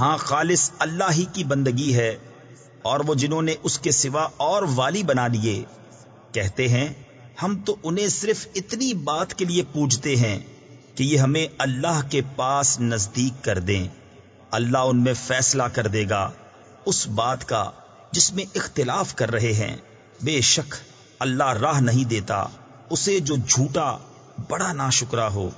ہاں خالص اللہ ہی کی بندگی ہے اور وہ جنہوں نے اس کے سوا اور والی بنا لیے، کہتے ہیں، ہم تو انہیں صرف اتنی بات کے لیے پوجتے ہیں کہ یہ ہمیں اللہ کے پاس نزدیک کر دیں۔ اللہ ان میں فیصلہ کر دے گا اس بات کا جس میں اختلاف کر رہے ہیں۔ بے شک، اللہ راہ نہیں دیتا، اسے جو جھوٹا بڑا ناشکرا ہو۔